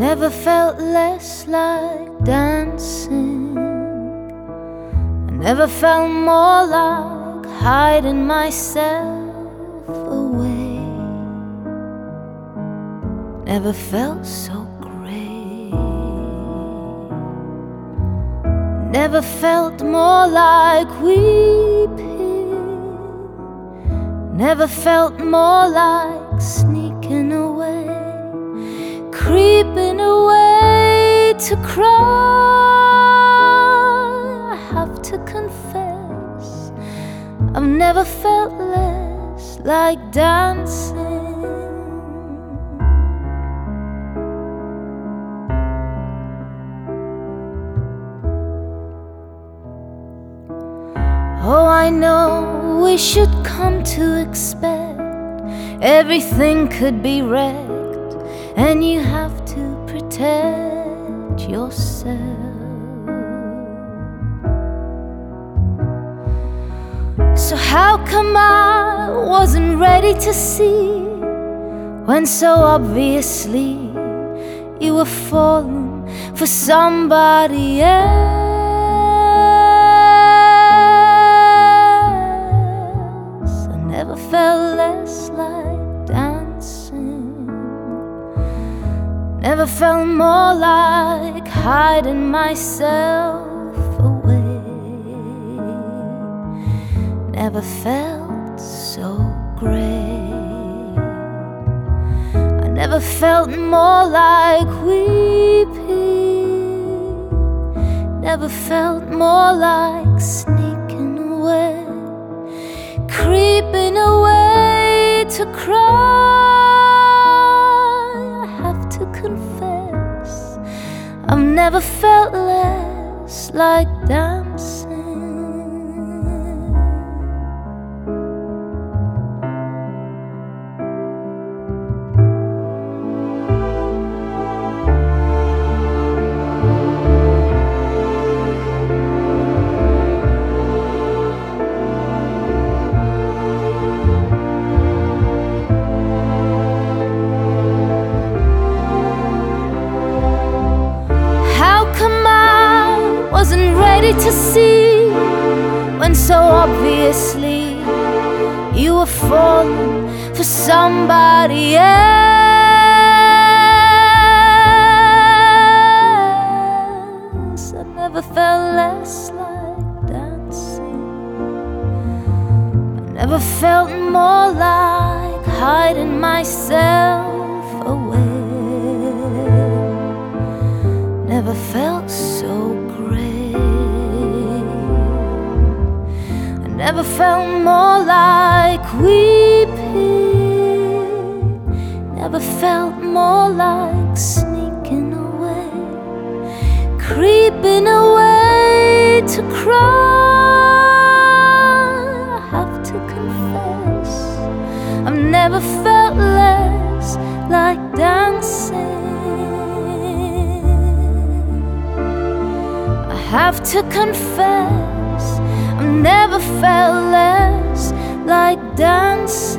Never felt less like dancing. I never felt more like hiding myself away. Never felt so great. Never felt more like weeping. Never felt more like sneaking creeping away to cry. I have to confess, I've never felt less like dancing. Oh, I know we should come to expect everything could be wrecked, and you have to protect yourself. So, how come I wasn't ready to see when so obviously you were falling for somebody else? Never felt more like hiding myself away. Never felt so great. I never felt more like weeping. Never felt more like sneaking away, creeping away to cry. Never felt less like dancing. Ready to see when so obviously you were falling for somebody else? I never felt less like dancing. I never felt more like hiding myself away never felt felt more like weeping. Never felt more like sneaking away, creeping away to cry. I have to confess, I've never felt less like dancing. I have to confess, I've never felt like dancing.